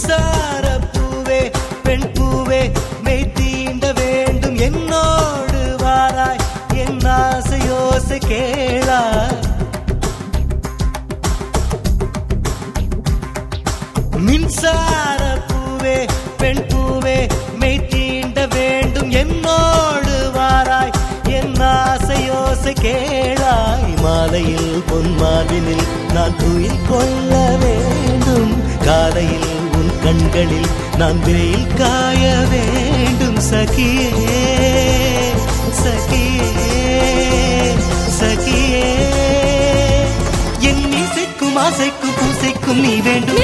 மின்சார பூவே பெண் பூவே மெய் தீண்ட வேண்டும். என்னோடு வாராய் என் ஆசையோசை கேளாய். மின்சார பூவே பெண் பூவே மெய் தீண்ட வேண்டும். என்னோடு வாராய் என் ஆசையோசை கேளாய். மாலையில் பொன் நான் துயில் கொள்ள கண்களில் நான் வெயில் காய வேண்டும் சகியே சகியே சகியே. என் இசைக்கும் ஆசைக்கும் பூசைக்கும் நீ வேண்டும்.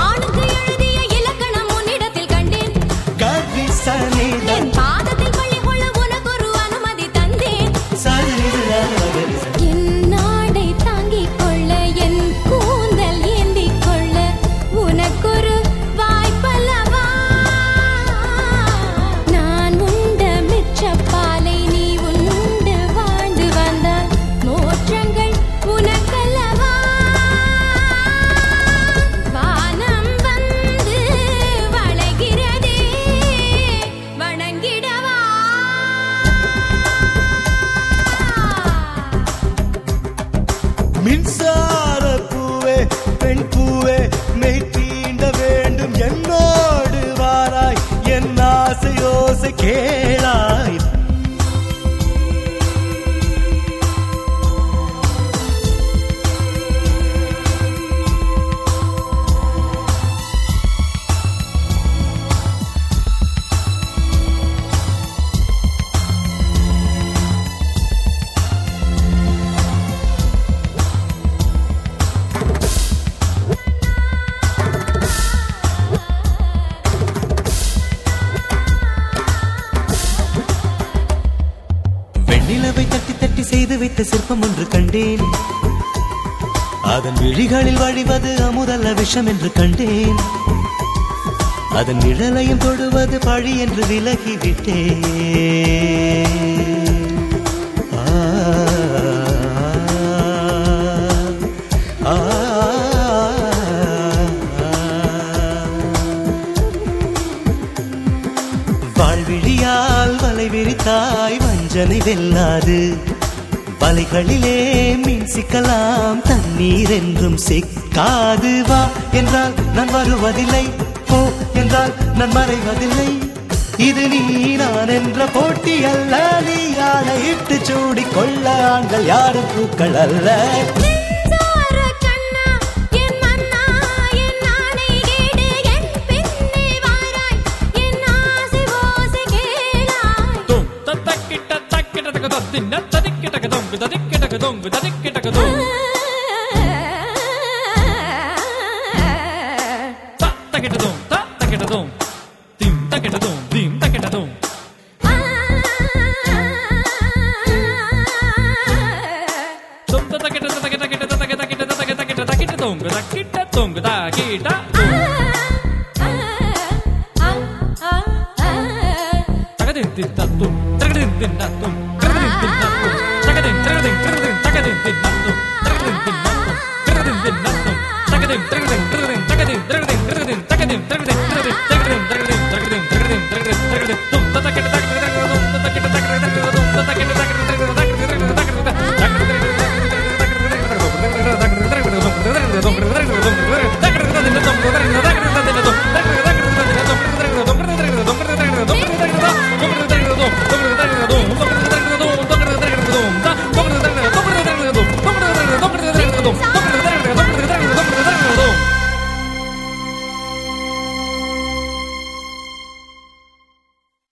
ஆணுக்கு எழுதிய இலக்கணம் உன்னிடத்தில் கண்டேன். கவி சனித என் பாதத்தில் மின்சார பூவே பெண் பூவே மெய் தீண்ட வேண்டும். என்னோடு வாராய் என் ஆசையோசை கேளாய் கெட்ட சிற்பம் ஒன்று கண்டேன். அதன் விழிகளில் வழிவது அமுதல்ல விஷம் என்று கண்டேன். அதன் நிழலையும் தொடுவது பழி என்று விலகிவிட்டேன் வாழ்விழியால் வலை விரித்தாய் வஞ்சனை வெல்லாது. வலைகளிலே மீன் சிக்கலாம் தண்ணீர் என்றும் சிக்காது வா. என்றால் நான் வருவதில்லை போ. என்றால் நான் மறைவதில்லை. இது நீ நான் என்ற போட்டி அல்ல நீ யானை இட்டு சூடி கொள்ள ஆண்கள் யாரும் பூக்கள் அல்ல. തൊമ്പ് തതിക്കിട്ടൊക്കെ തോന്നും തക്കിട്ടതും തക്കിട്ടതും തിം തക്കിട്ടതും തിം തക്കിട്ടതും tongo da kita tongo da kita tagadim din da tum tagadim din da tum tagadim din da tum